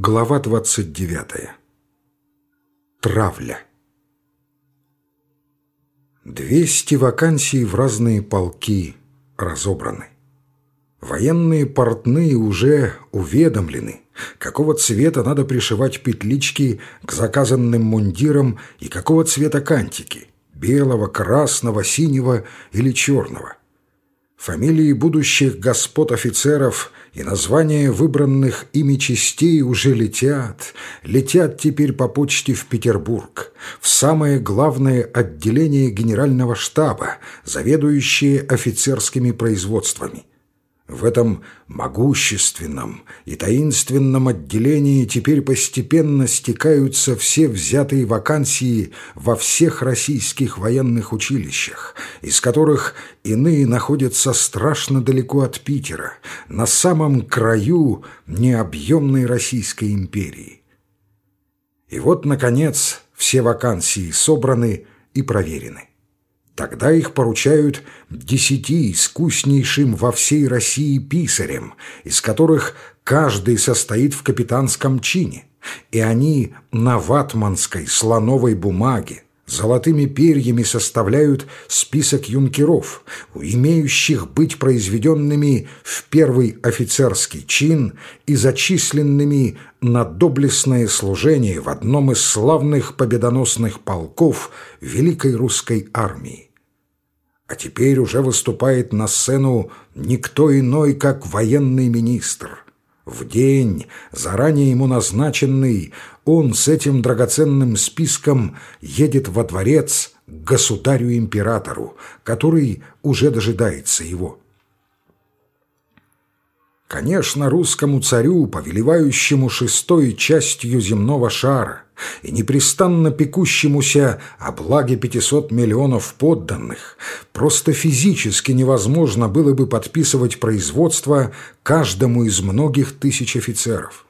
Глава 29. Травля. Двести вакансий в разные полки разобраны. Военные портные уже уведомлены, какого цвета надо пришивать петлички к заказанным мундирам и какого цвета кантики – белого, красного, синего или черного. Фамилии будущих господ офицеров и названия выбранных ими частей уже летят, летят теперь по почте в Петербург, в самое главное отделение генерального штаба, заведующее офицерскими производствами. В этом могущественном и таинственном отделении теперь постепенно стекаются все взятые вакансии во всех российских военных училищах, из которых иные находятся страшно далеко от Питера, на самом краю необъемной Российской империи. И вот, наконец, все вакансии собраны и проверены. Тогда их поручают десяти искуснейшим во всей России писарям, из которых каждый состоит в капитанском чине, и они на ватманской слоновой бумаге золотыми перьями составляют список юнкеров, имеющих быть произведенными в первый офицерский чин и зачисленными на доблестное служение в одном из славных победоносных полков Великой Русской армии. А теперь уже выступает на сцену никто иной, как военный министр. В день, заранее ему назначенный, он с этим драгоценным списком едет во дворец к государю-императору, который уже дожидается его. Конечно, русскому царю, повелевающему шестой частью земного шара и непрестанно пекущемуся о благе 500 миллионов подданных, просто физически невозможно было бы подписывать производство каждому из многих тысяч офицеров.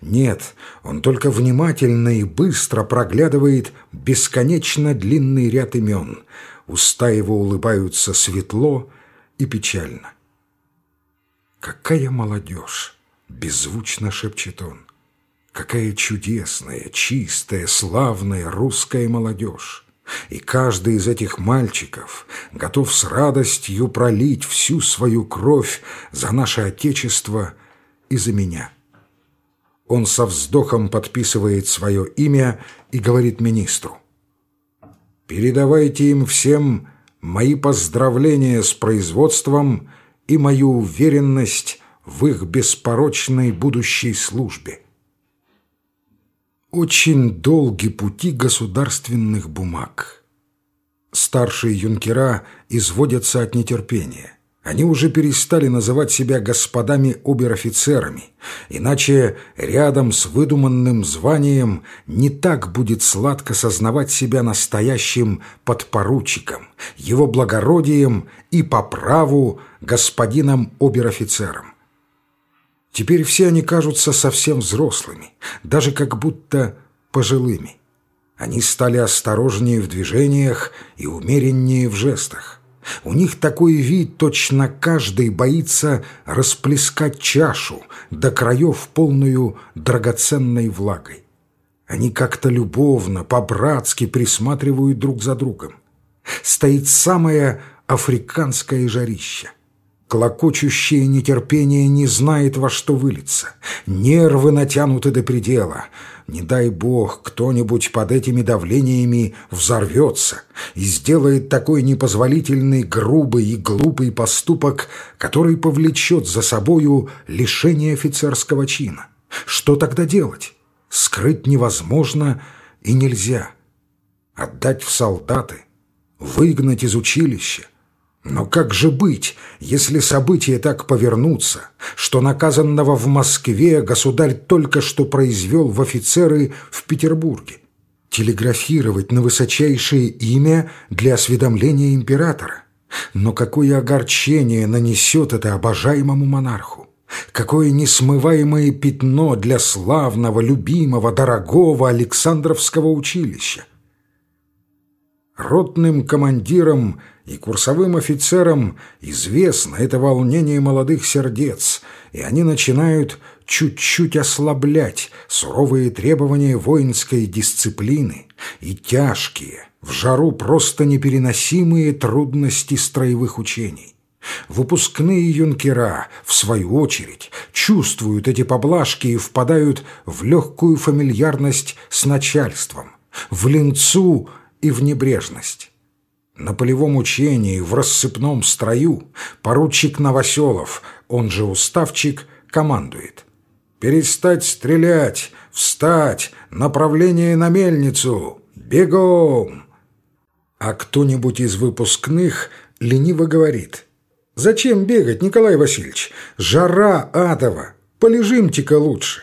Нет, он только внимательно и быстро проглядывает бесконечно длинный ряд имен. Уста его улыбаются светло и печально. «Какая молодежь!» — беззвучно шепчет он. «Какая чудесная, чистая, славная русская молодежь!» И каждый из этих мальчиков готов с радостью пролить всю свою кровь за наше Отечество и за меня. Он со вздохом подписывает свое имя и говорит министру. «Передавайте им всем мои поздравления с производством и мою уверенность в их беспорочной будущей службе. Очень долги пути государственных бумаг. Старшие юнкера изводятся от нетерпения. Они уже перестали называть себя господами-обер-офицерами, иначе рядом с выдуманным званием не так будет сладко сознавать себя настоящим подпоручиком, его благородием и по праву господином обер-офицером. Теперь все они кажутся совсем взрослыми, даже как будто пожилыми. Они стали осторожнее в движениях и умереннее в жестах. У них такой вид, точно каждый боится расплескать чашу до краев полную драгоценной влагой. Они как-то любовно, по-братски присматривают друг за другом. Стоит самое африканское жарище. Клокочущее нетерпение не знает, во что вылиться. Нервы натянуты до предела. Не дай бог, кто-нибудь под этими давлениями взорвется и сделает такой непозволительный, грубый и глупый поступок, который повлечет за собою лишение офицерского чина. Что тогда делать? Скрыть невозможно и нельзя. Отдать в солдаты, выгнать из училища — но как же быть, если события так повернутся, что наказанного в Москве государь только что произвел в офицеры в Петербурге? Телеграфировать на высочайшее имя для осведомления императора? Но какое огорчение нанесет это обожаемому монарху? Какое несмываемое пятно для славного, любимого, дорогого Александровского училища! Ротным командиром и курсовым офицерам известно это волнение молодых сердец, и они начинают чуть-чуть ослаблять суровые требования воинской дисциплины и тяжкие, в жару просто непереносимые трудности строевых учений. Выпускные юнкера, в свою очередь, чувствуют эти поблажки и впадают в легкую фамильярность с начальством, в линцу и в небрежность. На полевом учении в рассыпном строю поручик Новоселов, он же уставчик, командует. «Перестать стрелять! Встать! Направление на мельницу! Бегом!» А кто-нибудь из выпускных лениво говорит. «Зачем бегать, Николай Васильевич? Жара адова! Полежимте-ка лучше!»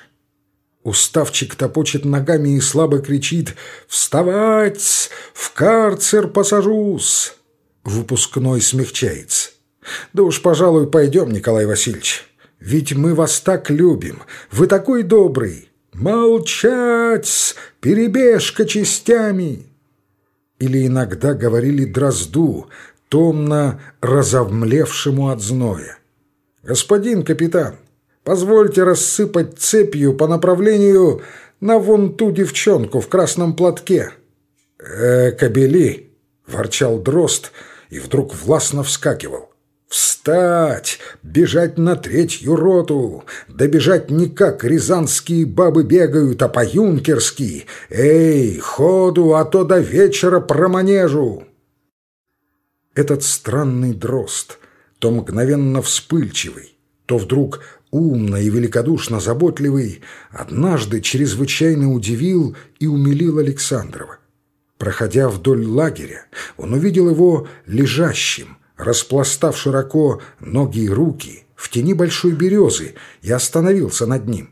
Уставчик топочет ногами и слабо кричит «Вставать! В карцер посажусь!» Выпускной смягчается. «Да уж, пожалуй, пойдем, Николай Васильевич. Ведь мы вас так любим. Вы такой добрый. Молчать! Перебежка частями!» Или иногда говорили дрозду, томно разомлевшему от зноя. «Господин капитан, Позвольте рассыпать цепью по направлению на вон ту девчонку в красном платке». «Э, кобели!» — ворчал дрозд и вдруг властно вскакивал. «Встать! Бежать на третью роту! Добежать не как рязанские бабы бегают, а по-юнкерски! Эй, ходу, а то до вечера проманежу!» Этот странный дрозд, то мгновенно вспыльчивый, то вдруг умно и великодушно заботливый, однажды чрезвычайно удивил и умилил Александрова. Проходя вдоль лагеря, он увидел его лежащим, распластав широко ноги и руки в тени большой березы и остановился над ним.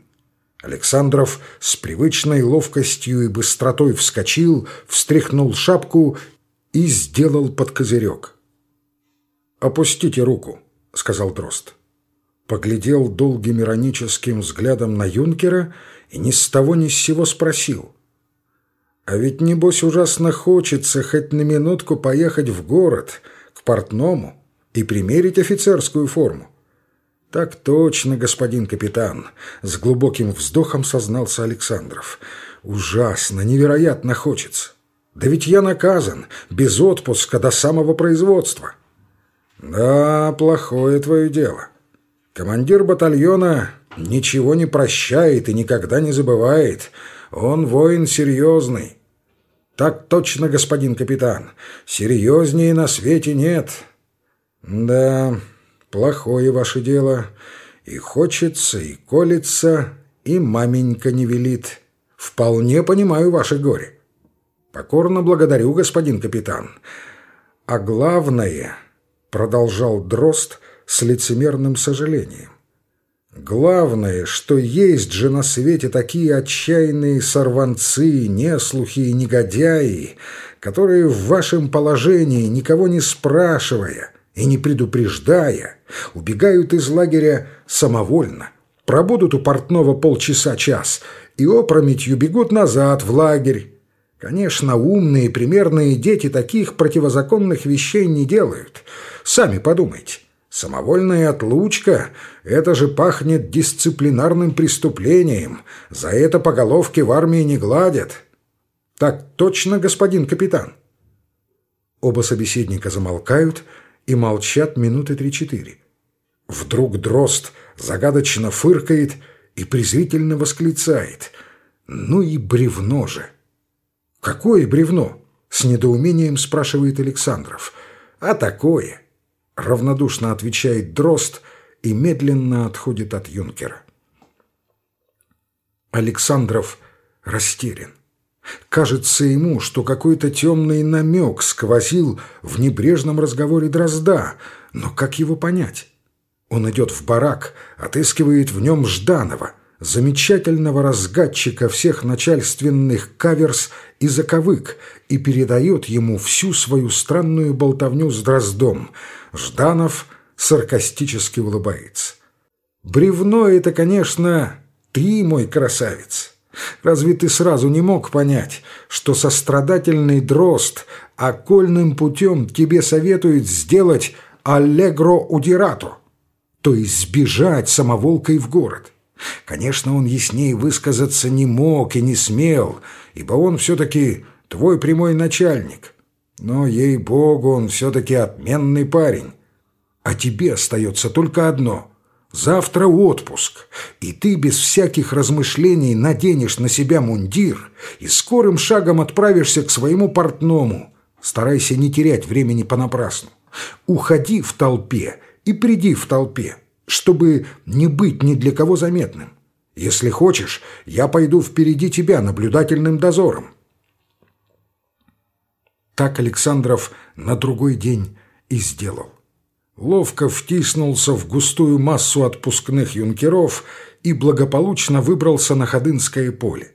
Александров с привычной ловкостью и быстротой вскочил, встряхнул шапку и сделал под козырек. «Опустите руку», — сказал Дрозд поглядел долгим ироническим взглядом на юнкера и ни с того ни с сего спросил. «А ведь, небось, ужасно хочется хоть на минутку поехать в город, к портному, и примерить офицерскую форму». «Так точно, господин капитан», — с глубоким вздохом сознался Александров. «Ужасно, невероятно хочется. Да ведь я наказан, без отпуска до самого производства». «Да, плохое твое дело. Командир батальона ничего не прощает и никогда не забывает. Он воин серьезный. Так точно, господин капитан. Серьезнее на свете нет. Да, плохое ваше дело. И хочется, и колется, и маменька не велит. Вполне понимаю ваше горе. Покорно благодарю, господин капитан. А главное, продолжал Дрозд, — с лицемерным сожалением. Главное, что есть же на свете такие отчаянные сорванцы, неслухи и негодяи, которые в вашем положении, никого не спрашивая и не предупреждая, убегают из лагеря самовольно, пробудут у портного полчаса-час и опрометью бегут назад в лагерь. Конечно, умные, примерные дети таких противозаконных вещей не делают. Сами подумайте. Самовольная отлучка – это же пахнет дисциплинарным преступлением. За это по головке в армии не гладят. Так точно, господин капитан. Оба собеседника замолкают и молчат минуты три-четыре. Вдруг дрозд загадочно фыркает и презрительно восклицает. «Ну и бревно же!» «Какое бревно?» – с недоумением спрашивает Александров. «А такое!» Равнодушно отвечает Дрозд и медленно отходит от юнкера. Александров растерян. Кажется ему, что какой-то темный намек сквозил в небрежном разговоре Дрозда, но как его понять? Он идет в барак, отыскивает в нем Жданова, замечательного разгадчика всех начальственных каверс и заковык, и передает ему всю свою странную болтовню с Дроздом – Жданов саркастически улыбается. «Бревно это, конечно, ты, мой красавец. Разве ты сразу не мог понять, что сострадательный дрозд окольным путем тебе советует сделать аллегро удирато, то есть сбежать самоволкой в город? Конечно, он яснее высказаться не мог и не смел, ибо он все-таки твой прямой начальник. Но, ей-богу, он все-таки отменный парень. А тебе остается только одно. Завтра отпуск, и ты без всяких размышлений наденешь на себя мундир и скорым шагом отправишься к своему портному. Старайся не терять времени понапрасну. Уходи в толпе и приди в толпе чтобы не быть ни для кого заметным. Если хочешь, я пойду впереди тебя наблюдательным дозором». Так Александров на другой день и сделал. Ловко втиснулся в густую массу отпускных юнкеров и благополучно выбрался на Ходынское поле.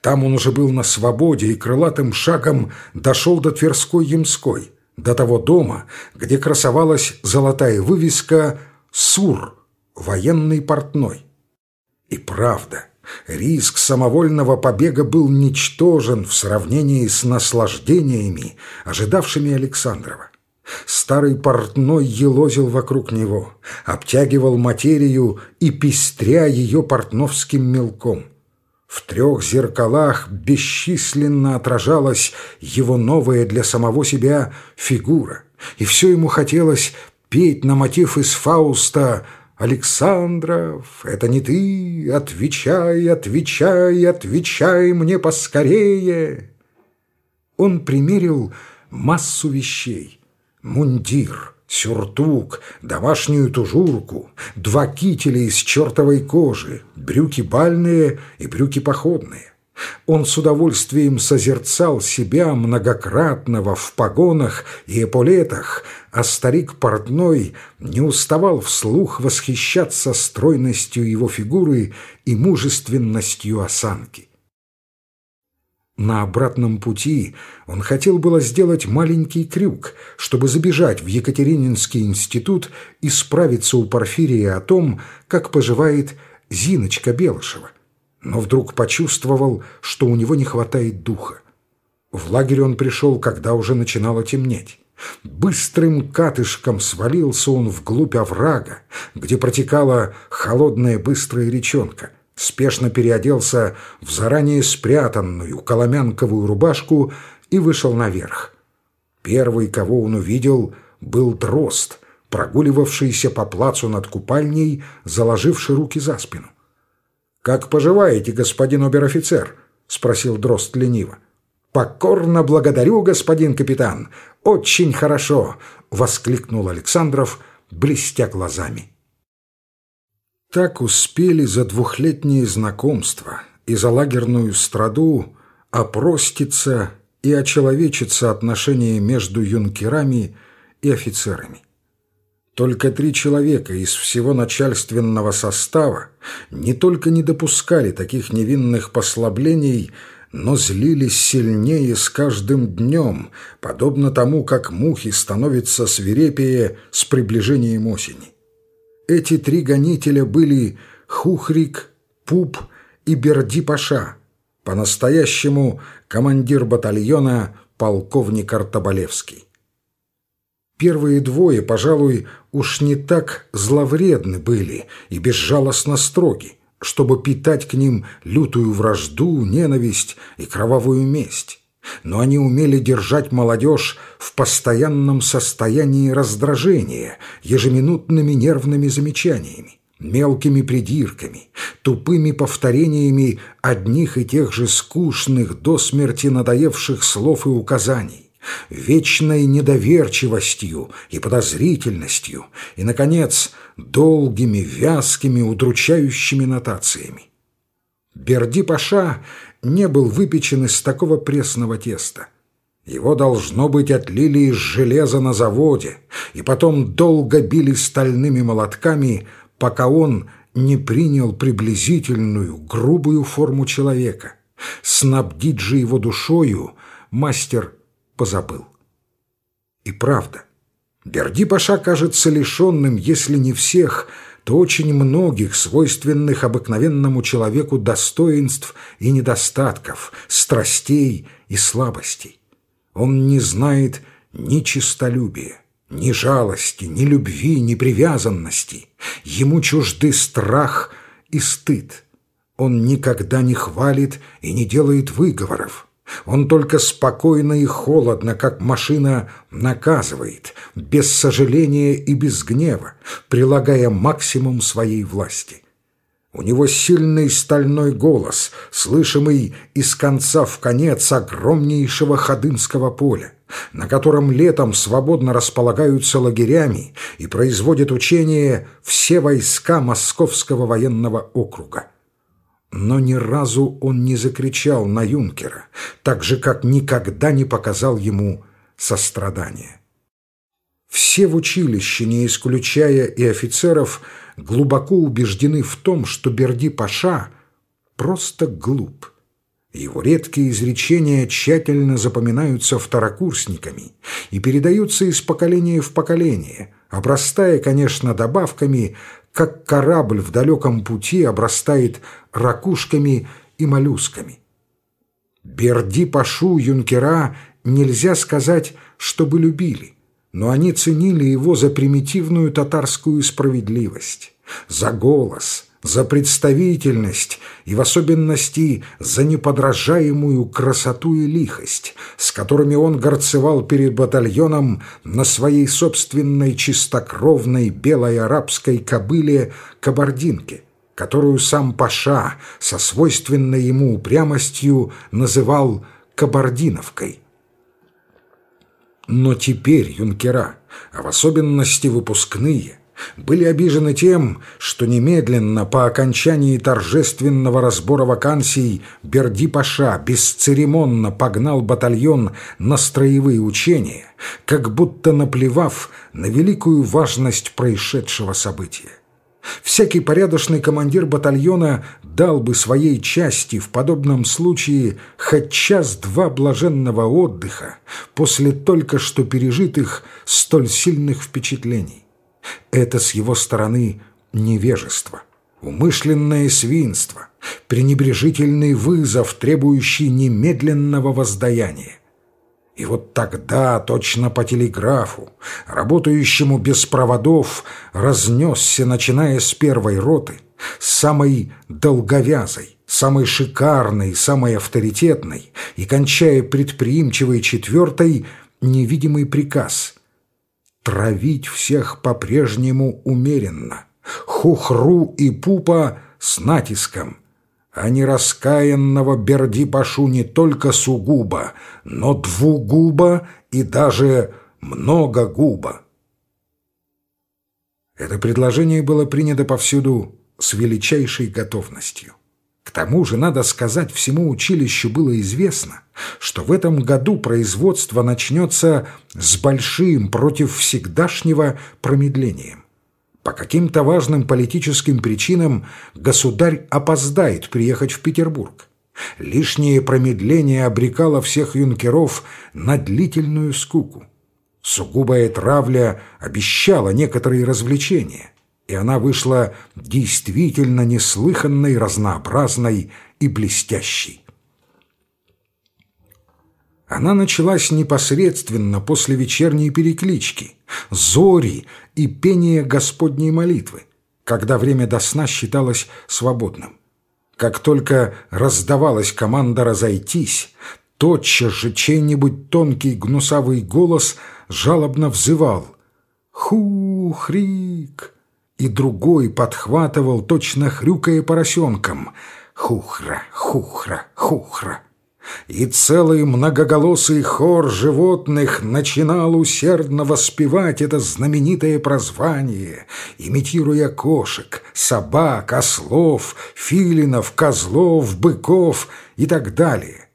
Там он уже был на свободе и крылатым шагом дошел до Тверской-Ямской, до того дома, где красовалась золотая вывеска Сур, военный портной. И правда, риск самовольного побега был ничтожен в сравнении с наслаждениями, ожидавшими Александрова. Старый портной елозил вокруг него, обтягивал материю и пестря ее портновским мелком. В трех зеркалах бесчисленно отражалась его новая для самого себя фигура, и все ему хотелось петь на мотив из Фауста «Александров, это не ты, отвечай, отвечай, отвечай мне поскорее!» Он примерил массу вещей. Мундир, сюртук, домашнюю тужурку, два кителя из чертовой кожи, брюки бальные и брюки походные. Он с удовольствием созерцал себя многократного в погонах и эполетах, а старик портной не уставал вслух восхищаться стройностью его фигуры и мужественностью осанки. На обратном пути он хотел было сделать маленький крюк, чтобы забежать в Екатерининский институт и справиться у Порфирия о том, как поживает Зиночка Белышева но вдруг почувствовал, что у него не хватает духа. В лагерь он пришел, когда уже начинало темнеть. Быстрым катышком свалился он вглубь оврага, где протекала холодная быстрая речонка, спешно переоделся в заранее спрятанную коломянковую рубашку и вышел наверх. Первый, кого он увидел, был дрозд, прогуливавшийся по плацу над купальней, заложивший руки за спину. «Как поживаете, господин обер-офицер?» — спросил Дрозд лениво. «Покорно благодарю, господин капитан. Очень хорошо!» — воскликнул Александров, блестя глазами. Так успели за двухлетнее знакомство и за лагерную страду опроститься и очеловечиться отношения между юнкерами и офицерами. Только три человека из всего начальственного состава не только не допускали таких невинных послаблений, но злились сильнее с каждым днем, подобно тому, как мухи становятся свирепее с приближением осени. Эти три гонителя были Хухрик, Пуп и Берди-Паша, по-настоящему командир батальона полковник Артобалевский. Первые двое, пожалуй, уж не так зловредны были и безжалостно строги, чтобы питать к ним лютую вражду, ненависть и кровавую месть. Но они умели держать молодежь в постоянном состоянии раздражения, ежеминутными нервными замечаниями, мелкими придирками, тупыми повторениями одних и тех же скучных до смерти надоевших слов и указаний вечной недоверчивостью и подозрительностью и, наконец, долгими, вязкими, удручающими нотациями. Берди-паша не был выпечен из такого пресного теста. Его, должно быть, отлили из железа на заводе и потом долго били стальными молотками, пока он не принял приблизительную, грубую форму человека. Снабдить же его душою мастер позабыл. И правда, Берди-Паша кажется лишенным, если не всех, то очень многих свойственных обыкновенному человеку достоинств и недостатков, страстей и слабостей. Он не знает ни честолюбия, ни жалости, ни любви, ни привязанности. Ему чужды страх и стыд. Он никогда не хвалит и не делает выговоров. Он только спокойно и холодно, как машина, наказывает, без сожаления и без гнева, прилагая максимум своей власти. У него сильный стальной голос, слышимый из конца в конец огромнейшего ходынского поля, на котором летом свободно располагаются лагерями и производят учения все войска Московского военного округа. Но ни разу он не закричал на юнкера, так же, как никогда не показал ему сострадания. Все в училище, не исключая и офицеров, глубоко убеждены в том, что Берди-Паша просто глуп. Его редкие изречения тщательно запоминаются второкурсниками и передаются из поколения в поколение, обрастая, конечно, добавками, как корабль в далеком пути обрастает ракушками и моллюсками. Берди-Пашу юнкера нельзя сказать, чтобы любили но они ценили его за примитивную татарскую справедливость, за голос, за представительность и в особенности за неподражаемую красоту и лихость, с которыми он горцевал перед батальоном на своей собственной чистокровной белой арабской кобыле кабардинке, которую сам Паша со свойственной ему упрямостью называл «кабардиновкой». Но теперь юнкера, а в особенности выпускные, были обижены тем, что немедленно по окончании торжественного разбора вакансий Берди-Паша бесцеремонно погнал батальон на строевые учения, как будто наплевав на великую важность происшедшего события. Всякий порядочный командир батальона дал бы своей части в подобном случае хоть час-два блаженного отдыха после только что пережитых столь сильных впечатлений. Это с его стороны невежество, умышленное свинство, пренебрежительный вызов, требующий немедленного воздаяния. И вот тогда, точно по телеграфу, работающему без проводов, разнесся, начиная с первой роты, самой долговязой, самой шикарной, самой авторитетной и кончая предприимчивой четвертой, невидимый приказ — травить всех по-прежнему умеренно, хухру и пупа с натиском — а не раскаянного Берди-Пашу не только сугубо, но двугубо и даже многогубо. Это предложение было принято повсюду с величайшей готовностью. К тому же, надо сказать, всему училищу было известно, что в этом году производство начнется с большим против всегдашнего промедлением. По каким-то важным политическим причинам государь опоздает приехать в Петербург. Лишнее промедление обрекало всех юнкеров на длительную скуку. Сугубая травля обещала некоторые развлечения, и она вышла действительно неслыханной, разнообразной и блестящей. Она началась непосредственно после вечерней переклички, зори и пения Господней молитвы, когда время до сна считалось свободным. Как только раздавалась команда «разойтись», тотчас же чей-нибудь тонкий гнусавый голос жалобно взывал «Ху-хрик!» И другой подхватывал, точно хрюкая поросенком «Хухра, хухра, хухра!» и целый многоголосый хор животных начинал усердно воспевать это знаменитое прозвание, имитируя кошек, собак, ослов, филинов, козлов, быков и так далее.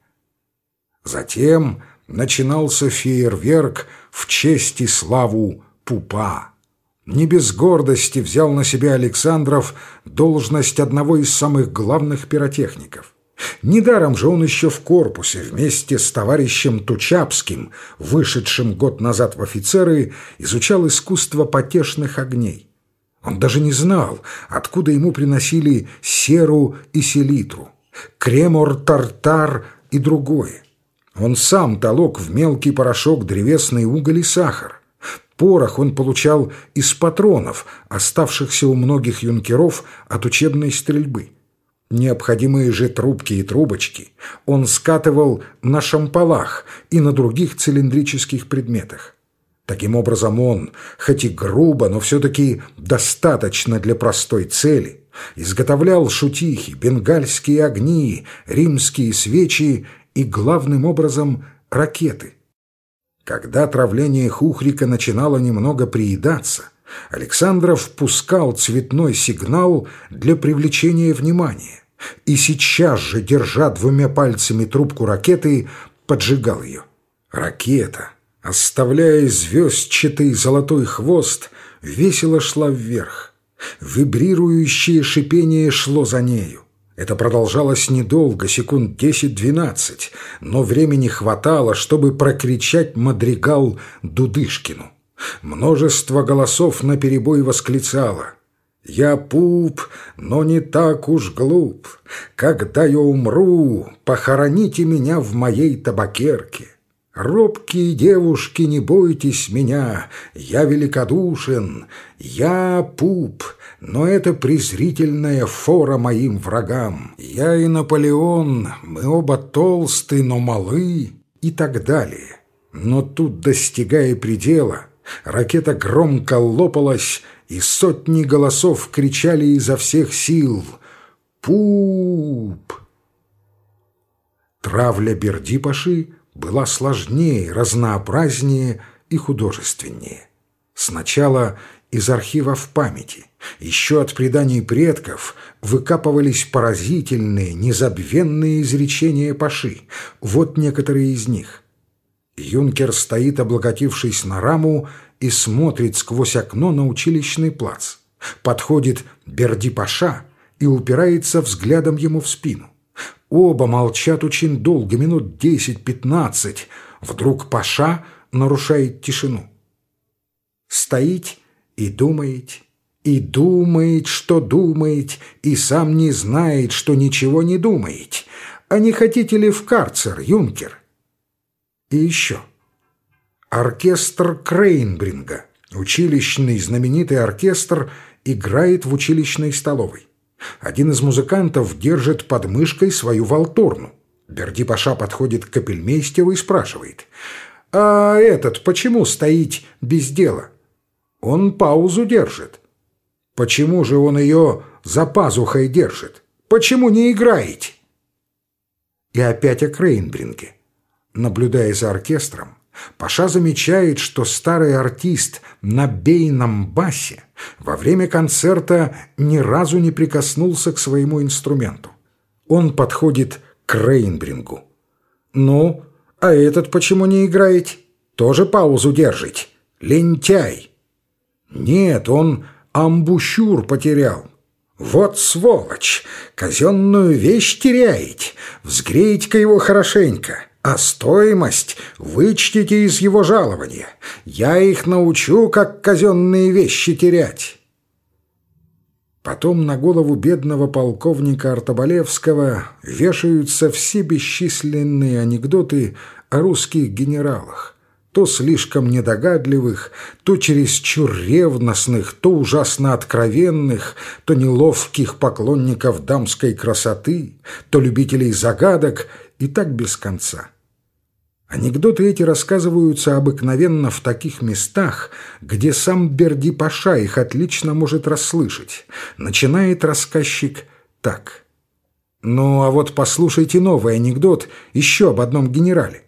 Затем начинался фейерверк в честь и славу пупа. Не без гордости взял на себя Александров должность одного из самых главных пиротехников. Недаром же он еще в корпусе вместе с товарищем Тучапским, вышедшим год назад в офицеры, изучал искусство потешных огней. Он даже не знал, откуда ему приносили серу и селитру, кремор, тартар и другое. Он сам толок в мелкий порошок древесный уголь и сахар. Порох он получал из патронов, оставшихся у многих юнкеров от учебной стрельбы. Необходимые же трубки и трубочки он скатывал на шампалах и на других цилиндрических предметах. Таким образом он, хоть и грубо, но все-таки достаточно для простой цели, изготовлял шутихи, бенгальские огни, римские свечи и, главным образом, ракеты. Когда травление Хухрика начинало немного приедаться, Александров пускал цветной сигнал для привлечения внимания и сейчас же, держа двумя пальцами трубку ракеты, поджигал ее. Ракета, оставляя звездчатый золотой хвост, весело шла вверх. Вибрирующее шипение шло за нею. Это продолжалось недолго, секунд десять-двенадцать, но времени хватало, чтобы прокричать мадригал Дудышкину. Множество голосов наперебой восклицало «Я пуп, но не так уж глуп. Когда я умру, похороните меня в моей табакерке». Робкие девушки, не бойтесь меня, я великодушен, я пуп, но это презрительная фора моим врагам. Я и Наполеон, мы оба толсты, но малы и так далее. Но тут, достигая предела, ракета громко лопалась, и сотни голосов кричали изо всех сил «Пуп!». Травля Бердипаши была сложнее, разнообразнее и художественнее. Сначала из архивов памяти, еще от преданий предков, выкапывались поразительные, незабвенные изречения Паши. Вот некоторые из них. Юнкер стоит, облокотившись на раму, и смотрит сквозь окно на училищный плац. Подходит Берди-Паша и упирается взглядом ему в спину. Оба молчат очень долго, минут десять-пятнадцать. Вдруг Паша нарушает тишину. Стоит и думает, и думает, что думает, и сам не знает, что ничего не думает. А не хотите ли в карцер, юнкер? И еще. Оркестр Крейнбринга, училищный знаменитый оркестр, играет в училищной столовой. Один из музыкантов держит под мышкой свою валторну. Берди-паша подходит к капельмейстеру и спрашивает, «А этот почему стоит без дела?» Он паузу держит. Почему же он ее за пазухой держит? Почему не играете? И опять о Крейнбринге. Наблюдая за оркестром, Паша замечает, что старый артист на бейном басе во время концерта ни разу не прикоснулся к своему инструменту. Он подходит к Рейнбрингу. «Ну, а этот почему не играет? Тоже паузу держит. Лентяй!» «Нет, он амбушюр потерял. Вот сволочь! Казенную вещь теряет. Взгрейте-ка его хорошенько!» а стоимость вычтите из его жалования. Я их научу, как казенные вещи терять». Потом на голову бедного полковника Артобалевского вешаются все бесчисленные анекдоты о русских генералах, то слишком недогадливых, то чересчур ревностных, то ужасно откровенных, то неловких поклонников дамской красоты, то любителей загадок и так без конца. Анекдоты эти рассказываются обыкновенно в таких местах, где сам Берди-Паша их отлично может расслышать. Начинает рассказчик так. «Ну, а вот послушайте новый анекдот еще об одном генерале.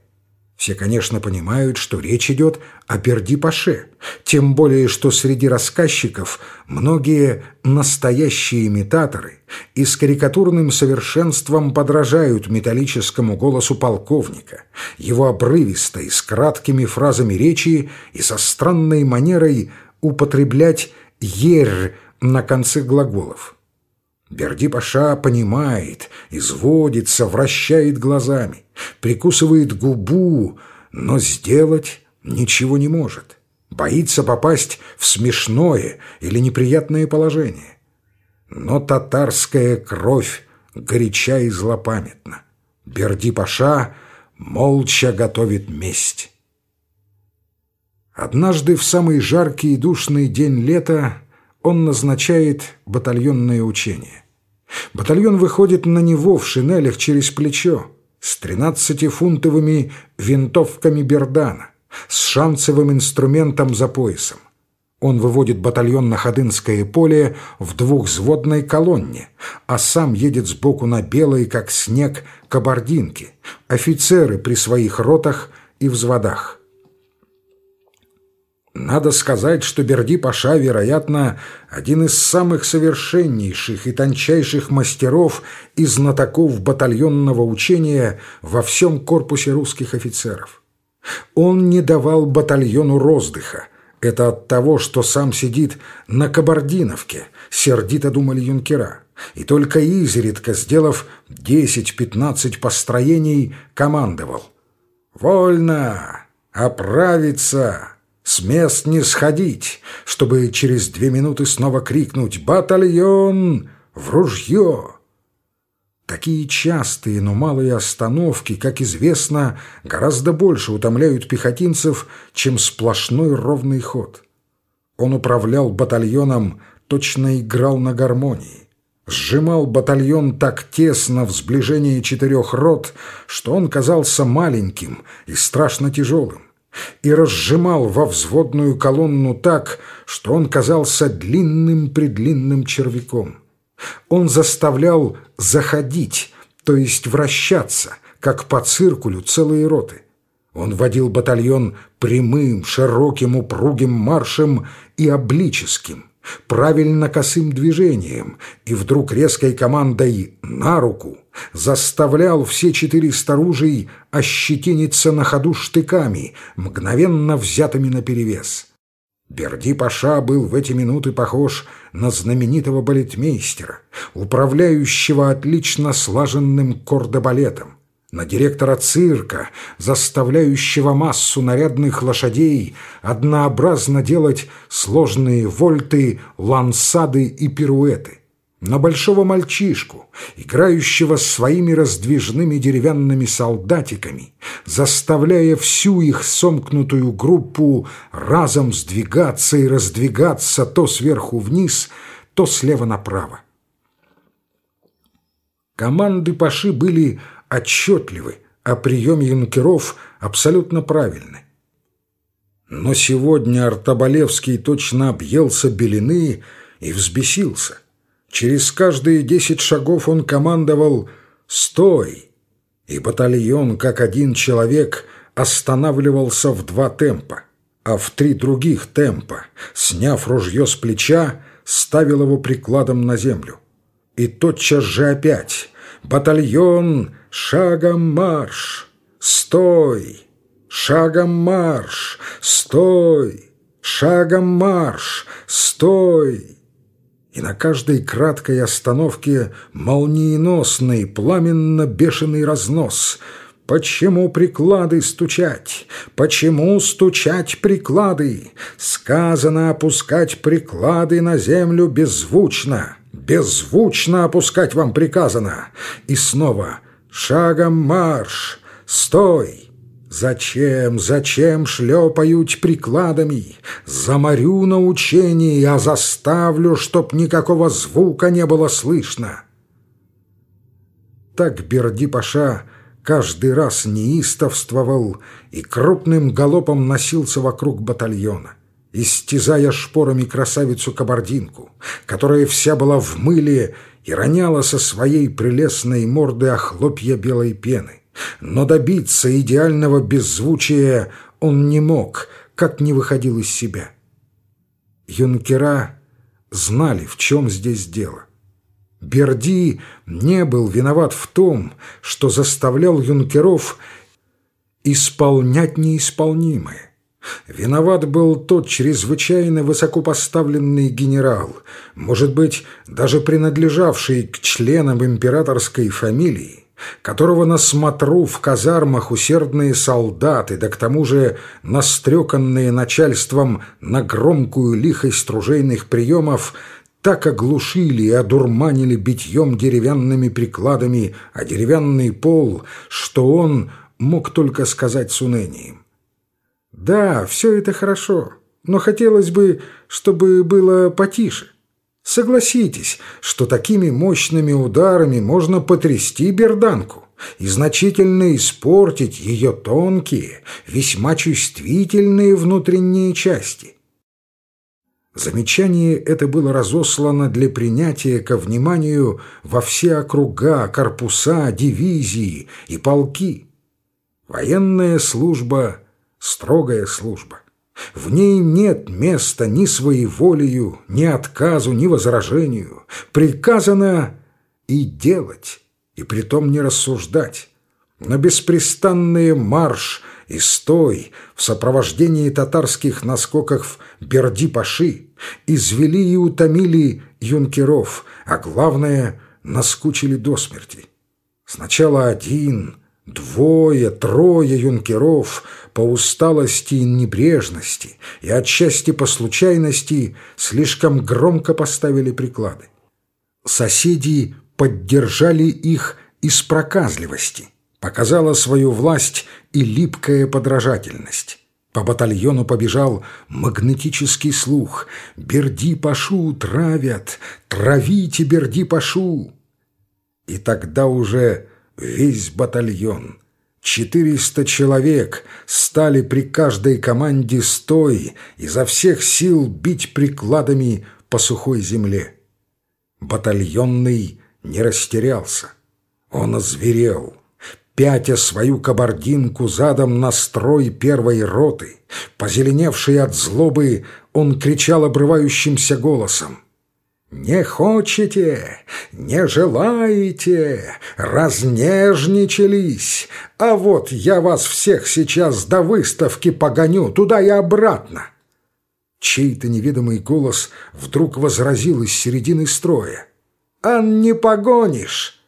Все, конечно, понимают, что речь идет о Перди-Паше, тем более, что среди рассказчиков многие настоящие имитаторы и с карикатурным совершенством подражают металлическому голосу полковника, его обрывистой, с краткими фразами речи и со странной манерой употреблять «ер» на конце глаголов. Берди-паша понимает, изводится, вращает глазами, прикусывает губу, но сделать ничего не может. Боится попасть в смешное или неприятное положение. Но татарская кровь горяча и злопамятна. Берди-паша молча готовит месть. Однажды в самый жаркий и душный день лета он назначает батальонное учение. Батальон выходит на него в шинелях через плечо с тринадцатифунтовыми винтовками Бердана, с шансовым инструментом за поясом. Он выводит батальон на Ходынское поле в двухзводной колонне, а сам едет сбоку на белой, как снег, кабардинке, офицеры при своих ротах и взводах. Надо сказать, что Берди-Паша, вероятно, один из самых совершеннейших и тончайших мастеров и знатоков батальонного учения во всем корпусе русских офицеров. Он не давал батальону роздыха. Это от того, что сам сидит на Кабардиновке, сердито думали юнкера. И только изредка, сделав 10-15 построений, командовал. «Вольно! Оправиться!» С мест не сходить, чтобы через две минуты снова крикнуть «Батальон! В ружье!» Такие частые, но малые остановки, как известно, гораздо больше утомляют пехотинцев, чем сплошной ровный ход. Он управлял батальоном, точно играл на гармонии. Сжимал батальон так тесно в сближении четырех рот, что он казался маленьким и страшно тяжелым и разжимал во взводную колонну так, что он казался длинным-предлинным червяком. Он заставлял заходить, то есть вращаться, как по циркулю целые роты. Он водил батальон прямым, широким, упругим маршем и облическим – правильно косым движением и вдруг резкой командой «на руку» заставлял все четыре ружей ощетиниться на ходу штыками, мгновенно взятыми наперевес. Берди-паша был в эти минуты похож на знаменитого балетмейстера, управляющего отлично слаженным кордобалетом на директора цирка, заставляющего массу нарядных лошадей однообразно делать сложные вольты, лансады и пируэты, на большого мальчишку, играющего своими раздвижными деревянными солдатиками, заставляя всю их сомкнутую группу разом сдвигаться и раздвигаться то сверху вниз, то слева направо. Команды Паши были отчетливы, а прием юнкеров абсолютно правильны. Но сегодня Артобалевский точно объелся белины и взбесился. Через каждые десять шагов он командовал «Стой!» И батальон, как один человек, останавливался в два темпа, а в три других темпа, сняв ружье с плеча, ставил его прикладом на землю. И тотчас же опять «Батальон!» Шагом марш! Стой! Шагом марш! Стой! Шагом марш! Стой! И на каждой краткой остановке молниеносный, пламенно-бешеный разнос. Почему приклады стучать? Почему стучать приклады? Сказано опускать приклады на землю беззвучно. Беззвучно опускать вам приказано. И снова — Шагом марш! Стой! Зачем, зачем шлепают прикладами? Заморю на учении, а заставлю, чтоб никакого звука не было слышно. Так Берди-паша каждый раз неистовствовал и крупным галопом носился вокруг батальона, истязая шпорами красавицу-кабардинку, которая вся была в мыле и роняла со своей прелестной морды охлопья белой пены. Но добиться идеального беззвучия он не мог, как не выходил из себя. Юнкера знали, в чем здесь дело. Берди не был виноват в том, что заставлял юнкеров исполнять неисполнимое. Виноват был тот чрезвычайно высокопоставленный генерал, может быть, даже принадлежавший к членам императорской фамилии, которого на смотру в казармах усердные солдаты, да к тому же настреканные начальством на громкую лихость ружейных приемов, так оглушили и одурманили битьем деревянными прикладами, а деревянный пол, что он мог только сказать с унынием. Да, все это хорошо, но хотелось бы, чтобы было потише. Согласитесь, что такими мощными ударами можно потрясти берданку и значительно испортить ее тонкие, весьма чувствительные внутренние части. Замечание это было разослано для принятия ко вниманию во все округа, корпуса, дивизии и полки. Военная служба — строгая служба. В ней нет места ни своеволию, ни отказу, ни возражению. Приказано и делать, и притом не рассуждать. На беспрестанный марш и стой в сопровождении татарских наскоков Берди-Паши извели и утомили юнкеров, а главное — наскучили до смерти. Сначала один — Двое, трое юнкеров по усталости и небрежности и отчасти по случайности слишком громко поставили приклады. Соседи поддержали их из проказливости, показала свою власть и липкая подражательность. По батальону побежал магнетический слух. «Берди-пашу травят! Травите Берди-пашу!» И тогда уже весь батальон. Четыреста человек стали при каждой команде стой изо всех сил бить прикладами по сухой земле. Батальонный не растерялся. Он озверел. Пятя свою кабардинку задом на строй первой роты, позеленевший от злобы, он кричал обрывающимся голосом. «Не хочете, не желаете, разнежничались, а вот я вас всех сейчас до выставки погоню туда и обратно». Чей-то неведомый голос вдруг возразил из середины строя. «А не погонишь!»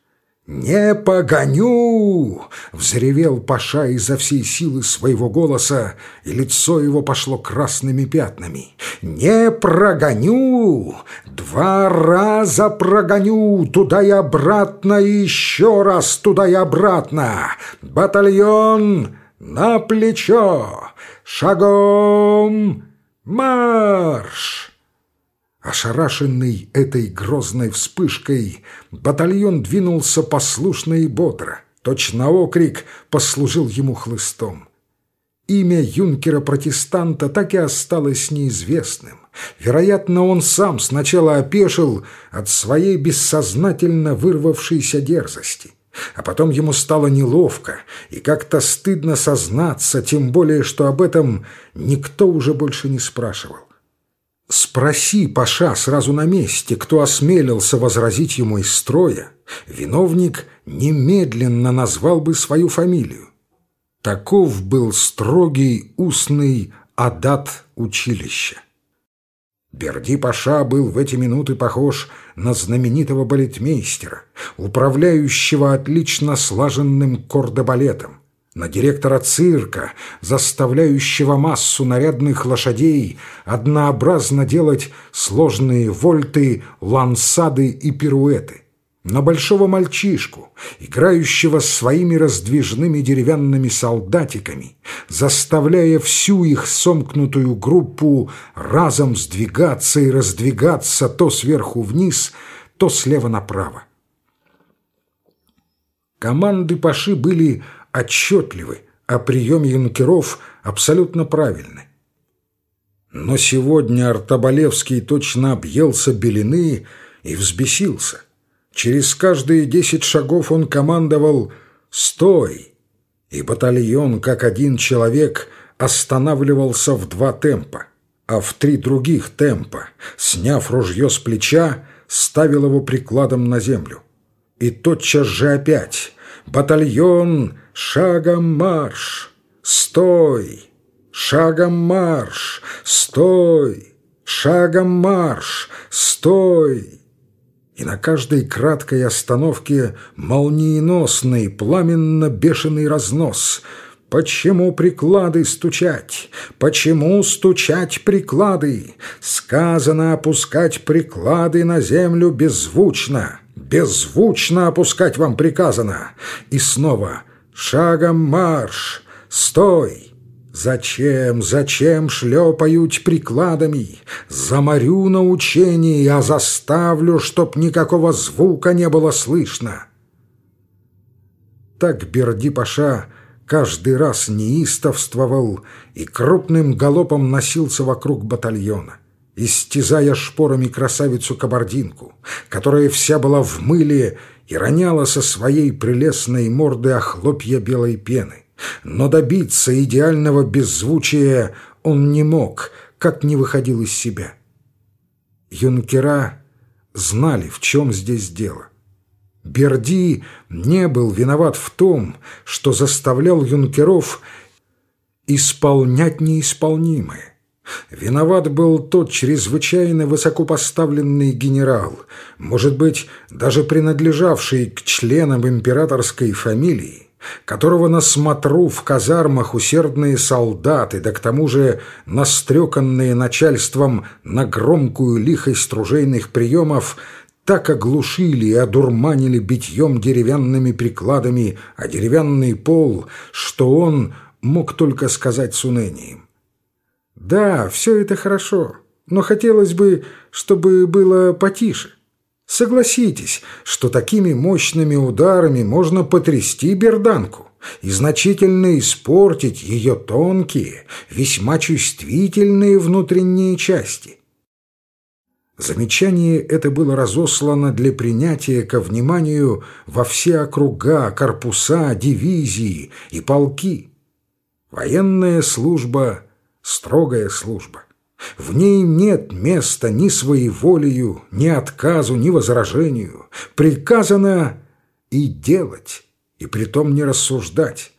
«Не погоню!» — взревел Паша изо всей силы своего голоса, и лицо его пошло красными пятнами. «Не прогоню! Два раза прогоню! Туда и обратно, и еще раз туда и обратно! Батальон на плечо! Шагом марш!» Ошарашенный этой грозной вспышкой, батальон двинулся послушно и бодро. Точно окрик послужил ему хлыстом. Имя юнкера-протестанта так и осталось неизвестным. Вероятно, он сам сначала опешил от своей бессознательно вырвавшейся дерзости. А потом ему стало неловко и как-то стыдно сознаться, тем более, что об этом никто уже больше не спрашивал. Спроси, Паша, сразу на месте, кто осмелился возразить ему из строя, виновник немедленно назвал бы свою фамилию. Таков был строгий устный адат училища. Берди Паша был в эти минуты похож на знаменитого балетмейстера, управляющего отлично слаженным кордобалетом на директора цирка, заставляющего массу нарядных лошадей однообразно делать сложные вольты, лансады и пируэты, на большого мальчишку, играющего своими раздвижными деревянными солдатиками, заставляя всю их сомкнутую группу разом сдвигаться и раздвигаться то сверху вниз, то слева направо. Команды Паши были отчетливы, а прием юнкеров абсолютно правильны. Но сегодня Артобалевский точно объелся белины и взбесился. Через каждые десять шагов он командовал «Стой!» И батальон, как один человек, останавливался в два темпа, а в три других темпа, сняв ружье с плеча, ставил его прикладом на землю. И тотчас же опять «Батальон!» Шагом марш! Стой! Шагом марш! Стой! Шагом марш! Стой! И на каждой краткой остановке молниеносный, пламенно-бешеный разнос. Почему приклады стучать? Почему стучать приклады? Сказано опускать приклады на землю беззвучно. Беззвучно опускать вам приказано. И снова — Шагом марш! Стой! Зачем, зачем шлепают прикладами? Заморю на учении, а заставлю, чтоб никакого звука не было слышно. Так Берди-паша каждый раз неистовствовал и крупным галопом носился вокруг батальона, истязая шпорами красавицу-кабардинку, которая вся была в мыле и роняла со своей прелестной морды охлопья белой пены. Но добиться идеального беззвучия он не мог, как не выходил из себя. Юнкера знали, в чем здесь дело. Берди не был виноват в том, что заставлял юнкеров исполнять неисполнимое. Виноват был тот чрезвычайно высокопоставленный генерал, может быть, даже принадлежавший к членам императорской фамилии, которого на смотру в казармах усердные солдаты, да к тому же настреканные начальством на громкую лихость ружейных приемов, так оглушили и одурманили битьем деревянными прикладами, а деревянный пол, что он мог только сказать с унынием. «Да, все это хорошо, но хотелось бы, чтобы было потише». Согласитесь, что такими мощными ударами можно потрясти берданку и значительно испортить ее тонкие, весьма чувствительные внутренние части. Замечание это было разослано для принятия ко вниманию во все округа, корпуса, дивизии и полки. Военная служба — строгая служба. В ней нет места ни своеволию, ни отказу, ни возражению. Приказано и делать, и притом не рассуждать.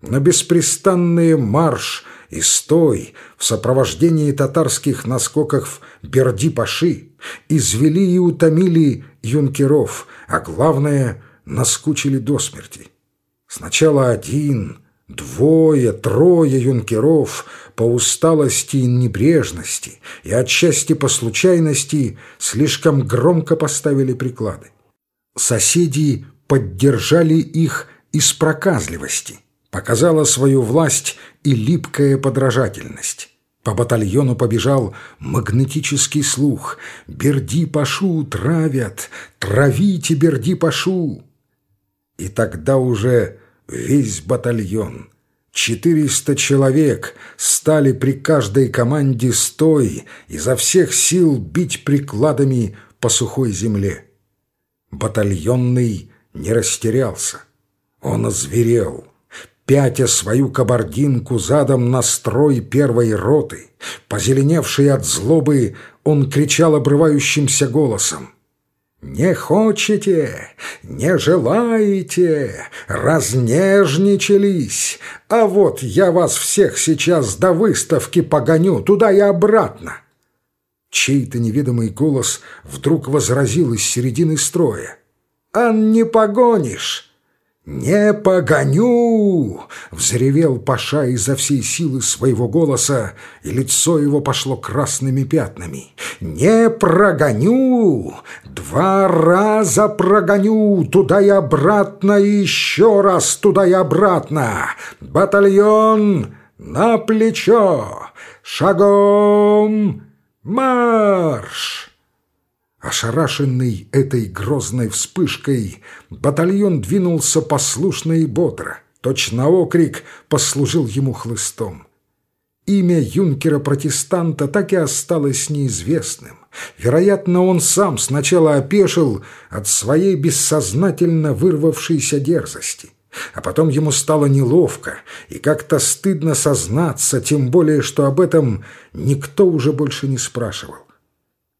На беспрестанный марш и стой в сопровождении татарских наскоков Берди-Паши извели и утомили юнкеров, а главное — наскучили до смерти. Сначала один, двое, трое юнкеров — по усталости и небрежности и отчасти по случайности слишком громко поставили приклады. Соседи поддержали их из проказливости, показала свою власть и липкая подражательность. По батальону побежал магнетический слух. «Берди-пашу травят! Травите Берди-пашу!» И тогда уже весь батальон – Четыреста человек стали при каждой команде стой изо всех сил бить прикладами по сухой земле. Батальонный не растерялся. Он озверел. Пятя свою кабардинку задом на строй первой роты, позеленевший от злобы, он кричал обрывающимся голосом. «Не хочете, не желаете, разнежничались, а вот я вас всех сейчас до выставки погоню туда и обратно». Чей-то неведомый голос вдруг возразил из середины строя. «А не погонишь!» «Не погоню!» — взревел Паша изо всей силы своего голоса, и лицо его пошло красными пятнами. «Не прогоню! Два раза прогоню! Туда и обратно, и еще раз туда и обратно! Батальон на плечо! Шагом марш!» Ошарашенный этой грозной вспышкой, батальон двинулся послушно и бодро. Точно окрик послужил ему хлыстом. Имя юнкера-протестанта так и осталось неизвестным. Вероятно, он сам сначала опешил от своей бессознательно вырвавшейся дерзости. А потом ему стало неловко и как-то стыдно сознаться, тем более, что об этом никто уже больше не спрашивал.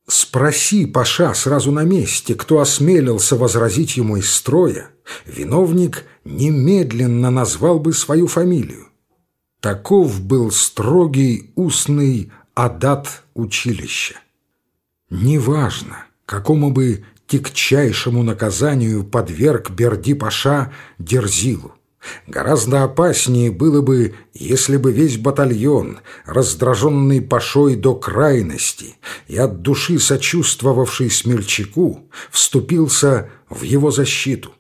Спроси, Паша, сразу на месте, кто осмелился возразить ему из строя, виновник немедленно назвал бы свою фамилию. Таков был строгий устный адат училища. Неважно, какому бы тягчайшему наказанию подверг Берди-Паша Дерзилу. Гораздо опаснее было бы, если бы весь батальон, раздраженный Пашой до крайности и от души сочувствовавший Смельчаку, вступился в его защиту.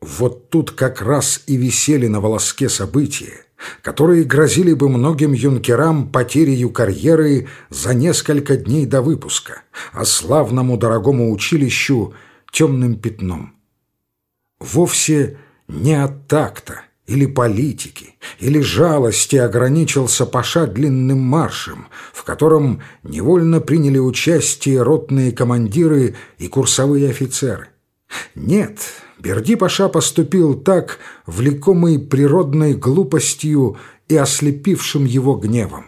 Вот тут как раз и висели на волоске события, которые грозили бы многим юнкерам потерей карьеры за несколько дней до выпуска, а славному дорогому училищу темным пятном. Вовсе не от такта или политики, или жалости ограничился Паша длинным маршем, в котором невольно приняли участие ротные командиры и курсовые офицеры. Нет, Берди-паша поступил так, влекомый природной глупостью и ослепившим его гневом.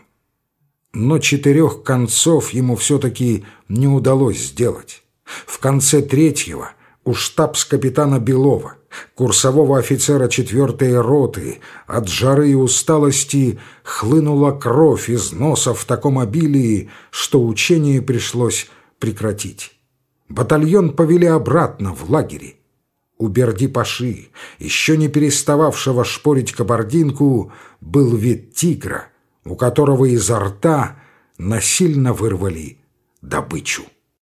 Но четырех концов ему все-таки не удалось сделать. В конце третьего у штабс-капитана Белова, курсового офицера четвертой роты, от жары и усталости хлынула кровь из носа в таком обилии, что учение пришлось прекратить. Батальон повели обратно в лагере. У Берди-Паши, еще не перестававшего шпорить кабардинку, был вид тигра, у которого изо рта насильно вырвали добычу.